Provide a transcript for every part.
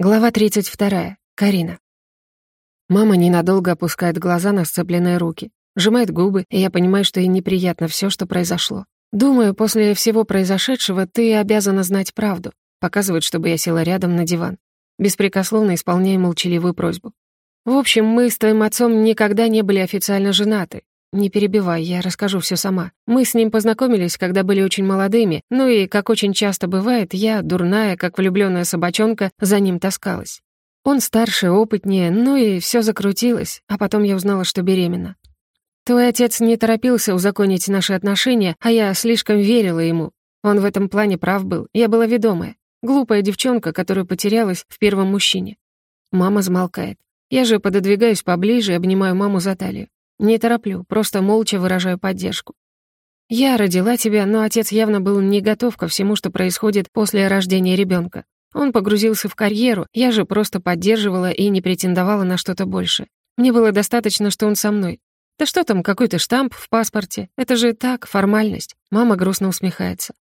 Глава 32. Карина. Мама ненадолго опускает глаза на сцепленные руки, сжимает губы, и я понимаю, что ей неприятно все, что произошло. Думаю, после всего произошедшего ты обязана знать правду. Показывает, чтобы я села рядом на диван. Беспрекословно исполняя молчаливую просьбу. В общем, мы с твоим отцом никогда не были официально женаты. Не перебивай, я расскажу все сама. Мы с ним познакомились, когда были очень молодыми, ну и, как очень часто бывает, я, дурная, как влюбленная собачонка, за ним таскалась. Он старше, опытнее, ну и все закрутилось, а потом я узнала, что беременна. Твой отец не торопился узаконить наши отношения, а я слишком верила ему. Он в этом плане прав был, я была ведомая. Глупая девчонка, которая потерялась в первом мужчине. Мама замолкает. Я же пододвигаюсь поближе и обнимаю маму за талию. Не тороплю, просто молча выражаю поддержку. Я родила тебя, но отец явно был не готов ко всему, что происходит после рождения ребенка. Он погрузился в карьеру, я же просто поддерживала и не претендовала на что-то больше. Мне было достаточно, что он со мной. Да что там, какой-то штамп в паспорте? Это же так, формальность. Мама грустно усмехается.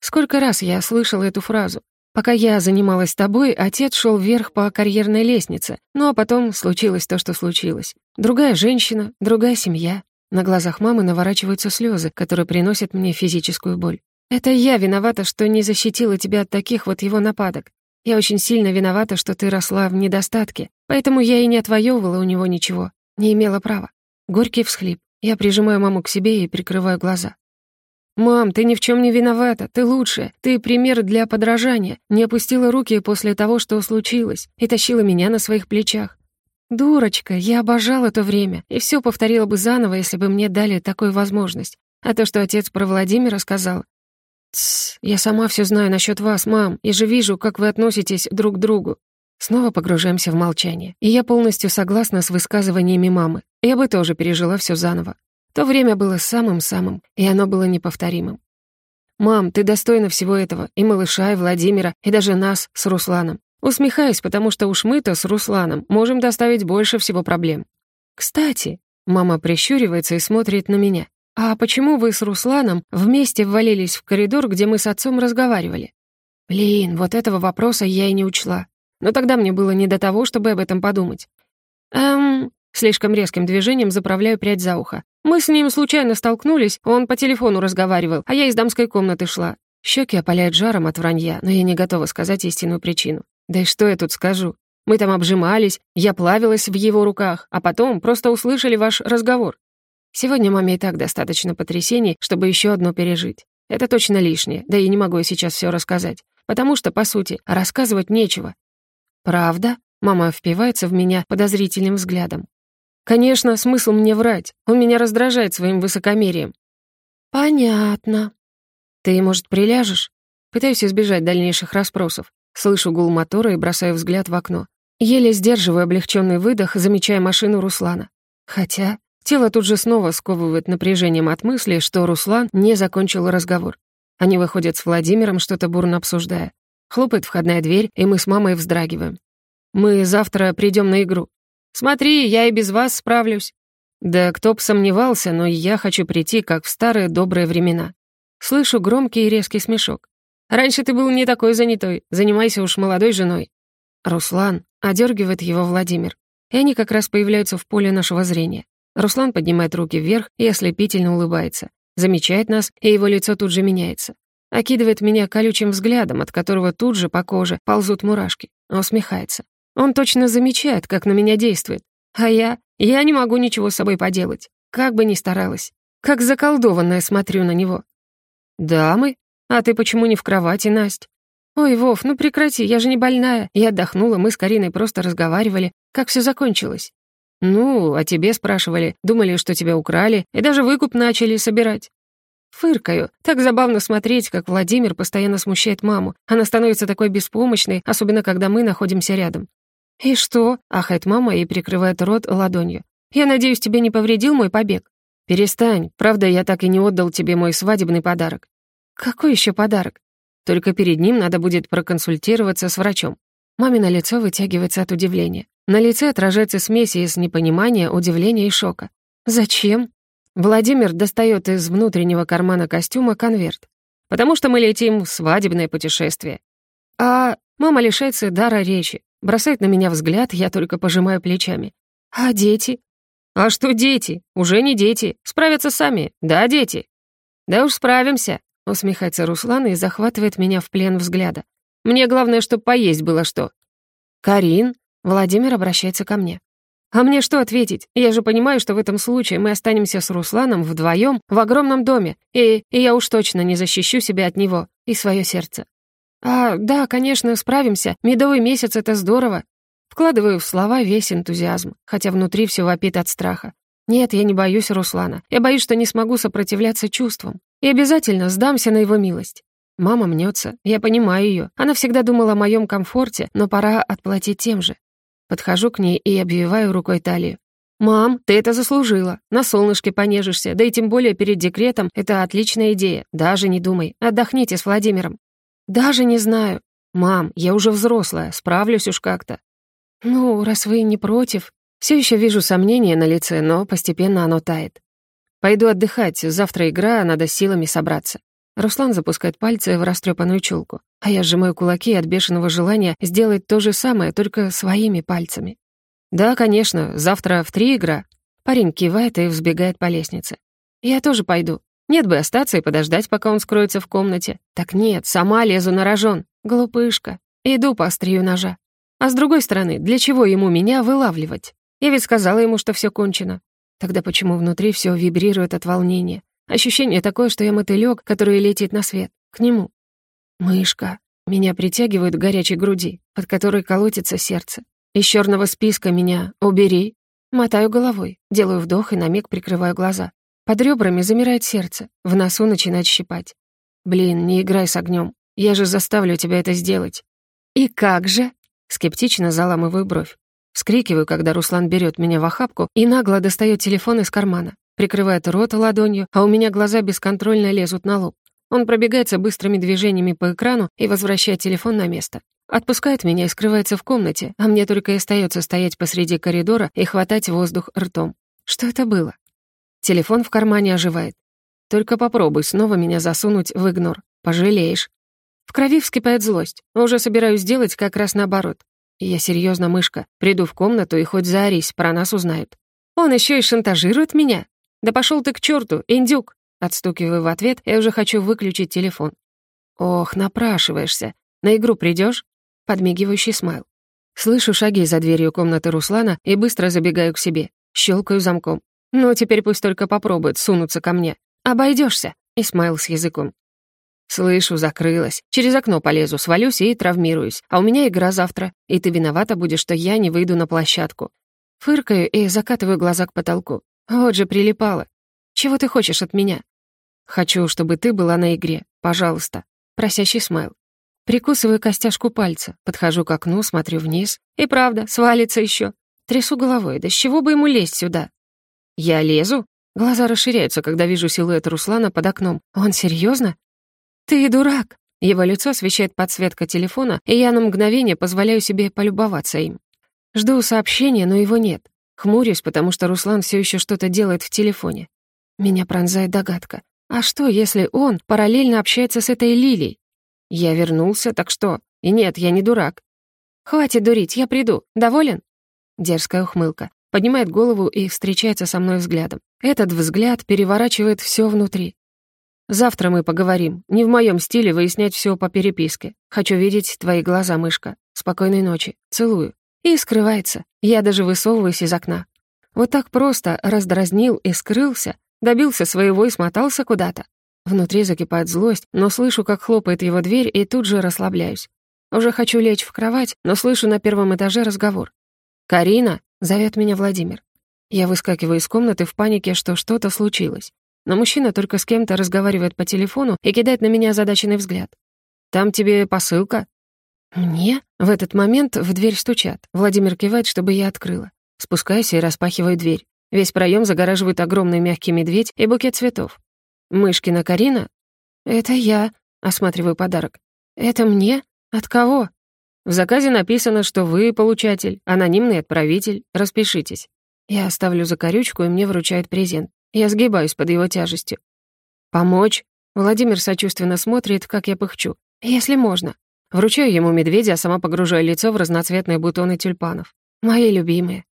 Сколько раз я слышала эту фразу. Пока я занималась тобой, отец шел вверх по карьерной лестнице. Ну а потом случилось то, что случилось. Другая женщина, другая семья. На глазах мамы наворачиваются слезы, которые приносят мне физическую боль. Это я виновата, что не защитила тебя от таких вот его нападок. Я очень сильно виновата, что ты росла в недостатке, поэтому я и не отвоевывала у него ничего. Не имела права. Горький всхлип. Я прижимаю маму к себе и прикрываю глаза. «Мам, ты ни в чем не виновата, ты лучшая, ты пример для подражания, не опустила руки после того, что случилось, и тащила меня на своих плечах. Дурочка, я обожала то время, и все повторила бы заново, если бы мне дали такую возможность. А то, что отец про Владимира сказал... Тссс, я сама все знаю насчет вас, мам, и же вижу, как вы относитесь друг к другу. Снова погружаемся в молчание, и я полностью согласна с высказываниями мамы. Я бы тоже пережила все заново. То время было самым-самым, и оно было неповторимым. «Мам, ты достойна всего этого, и малыша, и Владимира, и даже нас с Русланом. Усмехаюсь, потому что уж мы-то с Русланом можем доставить больше всего проблем. Кстати, мама прищуривается и смотрит на меня. А почему вы с Русланом вместе ввалились в коридор, где мы с отцом разговаривали? Блин, вот этого вопроса я и не учла. Но тогда мне было не до того, чтобы об этом подумать. Эм, слишком резким движением заправляю прядь за ухо. Мы с ним случайно столкнулись, он по телефону разговаривал, а я из дамской комнаты шла. Щеки опаляют жаром от вранья, но я не готова сказать истинную причину. Да и что я тут скажу? Мы там обжимались, я плавилась в его руках, а потом просто услышали ваш разговор. Сегодня маме и так достаточно потрясений, чтобы еще одно пережить. Это точно лишнее, да и не могу я сейчас все рассказать, потому что, по сути, рассказывать нечего. Правда? Мама впивается в меня подозрительным взглядом. Конечно, смысл мне врать. Он меня раздражает своим высокомерием. Понятно. Ты, может, приляжешь? Пытаюсь избежать дальнейших расспросов. Слышу гул мотора и бросаю взгляд в окно. Еле сдерживаю облегченный выдох, замечая машину Руслана. Хотя тело тут же снова сковывает напряжением от мысли, что Руслан не закончил разговор. Они выходят с Владимиром, что-то бурно обсуждая. Хлопает входная дверь, и мы с мамой вздрагиваем. «Мы завтра придем на игру», Смотри, я и без вас справлюсь». Да кто б сомневался, но я хочу прийти, как в старые добрые времена. Слышу громкий и резкий смешок. Раньше ты был не такой занятой, занимайся уж молодой женой. Руслан одергивает его Владимир. И они как раз появляются в поле нашего зрения. Руслан поднимает руки вверх и ослепительно улыбается. Замечает нас, и его лицо тут же меняется. Окидывает меня колючим взглядом, от которого тут же по коже ползут мурашки. Усмехается. Он точно замечает, как на меня действует. А я... Я не могу ничего с собой поделать. Как бы ни старалась. Как заколдованная смотрю на него. «Дамы? А ты почему не в кровати, Насть?» «Ой, Вов, ну прекрати, я же не больная. Я отдохнула, мы с Кариной просто разговаривали. Как все закончилось?» «Ну, о тебе спрашивали, думали, что тебя украли, и даже выкуп начали собирать». Фыркаю. Так забавно смотреть, как Владимир постоянно смущает маму. Она становится такой беспомощной, особенно когда мы находимся рядом. «И что?» — ахает мама и прикрывает рот ладонью. «Я надеюсь, тебе не повредил мой побег?» «Перестань. Правда, я так и не отдал тебе мой свадебный подарок». «Какой еще подарок?» «Только перед ним надо будет проконсультироваться с врачом». Мамино лицо вытягивается от удивления. На лице отражается смесь из непонимания, удивления и шока. «Зачем?» Владимир достает из внутреннего кармана костюма конверт. «Потому что мы летим в свадебное путешествие». «А...» Мама лишается дара речи. Бросает на меня взгляд, я только пожимаю плечами. «А дети?» «А что дети? Уже не дети. Справятся сами. Да, дети?» «Да уж справимся», — усмехается Руслан и захватывает меня в плен взгляда. «Мне главное, чтобы поесть было что». «Карин?» — Владимир обращается ко мне. «А мне что ответить? Я же понимаю, что в этом случае мы останемся с Русланом вдвоем в огромном доме, и, и я уж точно не защищу себя от него и свое сердце». «А, да, конечно, справимся. Медовый месяц — это здорово. Вкладываю в слова весь энтузиазм, хотя внутри все вопит от страха. Нет, я не боюсь Руслана. Я боюсь, что не смогу сопротивляться чувствам. И обязательно сдамся на его милость. Мама мнется, я понимаю ее. Она всегда думала о моем комфорте, но пора отплатить тем же. Подхожу к ней и обвиваю рукой талию. «Мам, ты это заслужила. На солнышке понежишься, да и тем более перед декретом это отличная идея. Даже не думай. Отдохните с Владимиром». «Даже не знаю. Мам, я уже взрослая, справлюсь уж как-то. «Ну, раз вы не против...» Все еще вижу сомнение на лице, но постепенно оно тает. «Пойду отдыхать, завтра игра, надо силами собраться». Руслан запускает пальцы в растрепанную чулку, а я сжимаю кулаки от бешеного желания сделать то же самое, только своими пальцами. «Да, конечно, завтра в три игра». Парень кивает и взбегает по лестнице. «Я тоже пойду. Нет бы остаться и подождать, пока он скроется в комнате. Так нет, сама лезу на рожон. Глупышка. Иду по острию ножа. А с другой стороны, для чего ему меня вылавливать? Я ведь сказала ему, что все кончено. Тогда почему внутри все вибрирует от волнения? Ощущение такое, что я мотылёк, который летит на свет, к нему. Мышка. Меня притягивают к горячей груди, под которой колотится сердце. Из черного списка меня «убери». Мотаю головой, делаю вдох и на миг прикрываю глаза. Под ребрами замирает сердце, в носу начинает щипать. «Блин, не играй с огнем. Я же заставлю тебя это сделать». «И как же?» Скептично заламываю бровь. Вскрикиваю, когда Руслан берет меня в охапку и нагло достает телефон из кармана. Прикрывает рот ладонью, а у меня глаза бесконтрольно лезут на лоб. Он пробегается быстрыми движениями по экрану и возвращает телефон на место. Отпускает меня и скрывается в комнате, а мне только и остается стоять посреди коридора и хватать воздух ртом. Что это было? Телефон в кармане оживает. Только попробуй снова меня засунуть в игнор. Пожалеешь. В крови вскипает злость. Уже собираюсь сделать как раз наоборот. Я серьезно, мышка. Приду в комнату и хоть заорись, про нас узнают. Он еще и шантажирует меня? Да пошел ты к черту, индюк! Отстукиваю в ответ, я уже хочу выключить телефон. Ох, напрашиваешься. На игру придешь? Подмигивающий смайл. Слышу шаги за дверью комнаты Руслана и быстро забегаю к себе. Щелкаю замком. Ну, теперь пусть только попробует сунуться ко мне. Обойдешься. И смайл с языком. «Слышу, закрылась. Через окно полезу, свалюсь и травмируюсь. А у меня игра завтра, и ты виновата будешь, что я не выйду на площадку». Фыркаю и закатываю глаза к потолку. Вот же прилипала. «Чего ты хочешь от меня?» «Хочу, чтобы ты была на игре. Пожалуйста». Просящий смайл. Прикусываю костяшку пальца, подхожу к окну, смотрю вниз. И правда, свалится еще. Трясу головой, да с чего бы ему лезть сюда? Я лезу? Глаза расширяются, когда вижу силуэт Руслана под окном. Он серьезно? «Ты дурак!» Его лицо освещает подсветка телефона, и я на мгновение позволяю себе полюбоваться им. Жду сообщения, но его нет. Хмурюсь, потому что Руслан все еще что-то делает в телефоне. Меня пронзает догадка. А что, если он параллельно общается с этой Лилией? Я вернулся, так что? И нет, я не дурак. Хватит дурить, я приду. Доволен? Дерзкая ухмылка. Поднимает голову и встречается со мной взглядом. Этот взгляд переворачивает все внутри. Завтра мы поговорим. Не в моем стиле выяснять все по переписке. Хочу видеть твои глаза, мышка. Спокойной ночи. Целую. И скрывается. Я даже высовываюсь из окна. Вот так просто раздразнил и скрылся, добился своего и смотался куда-то. Внутри закипает злость, но слышу, как хлопает его дверь, и тут же расслабляюсь. Уже хочу лечь в кровать, но слышу на первом этаже разговор. «Карина!» — зовет меня Владимир. Я выскакиваю из комнаты в панике, что что-то случилось но мужчина только с кем-то разговаривает по телефону и кидает на меня озадаченный взгляд. «Там тебе посылка?» «Мне?» В этот момент в дверь стучат. Владимир кивает, чтобы я открыла. Спускаюсь и распахиваю дверь. Весь проем загораживает огромный мягкий медведь и букет цветов. «Мышкина Карина?» «Это я», — осматриваю подарок. «Это мне? От кого?» «В заказе написано, что вы получатель, анонимный отправитель. Распишитесь». Я оставлю закорючку, и мне вручают презент. Я сгибаюсь под его тяжестью. «Помочь?» Владимир сочувственно смотрит, как я пыхчу. «Если можно». Вручаю ему медведя, а сама погружаю лицо в разноцветные бутоны тюльпанов. Мои любимые.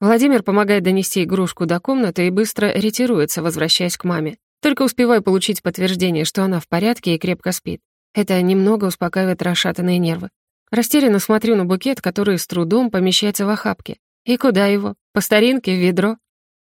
Владимир помогает донести игрушку до комнаты и быстро ретируется, возвращаясь к маме. Только успеваю получить подтверждение, что она в порядке и крепко спит. Это немного успокаивает расшатанные нервы. Растерянно смотрю на букет, который с трудом помещается в охапке. И куда его? По старинке, в ведро?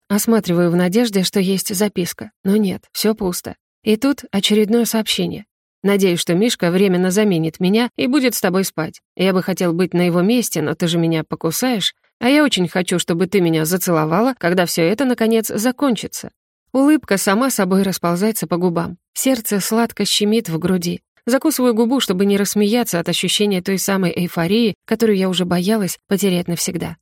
Осматриваю в надежде, что есть записка. Но нет, все пусто. И тут очередное сообщение. Надеюсь, что Мишка временно заменит меня и будет с тобой спать. Я бы хотел быть на его месте, но ты же меня покусаешь, а я очень хочу, чтобы ты меня зацеловала, когда все это, наконец, закончится. Улыбка сама собой расползается по губам. Сердце сладко щемит в груди. Закусываю губу, чтобы не рассмеяться от ощущения той самой эйфории, которую я уже боялась потерять навсегда.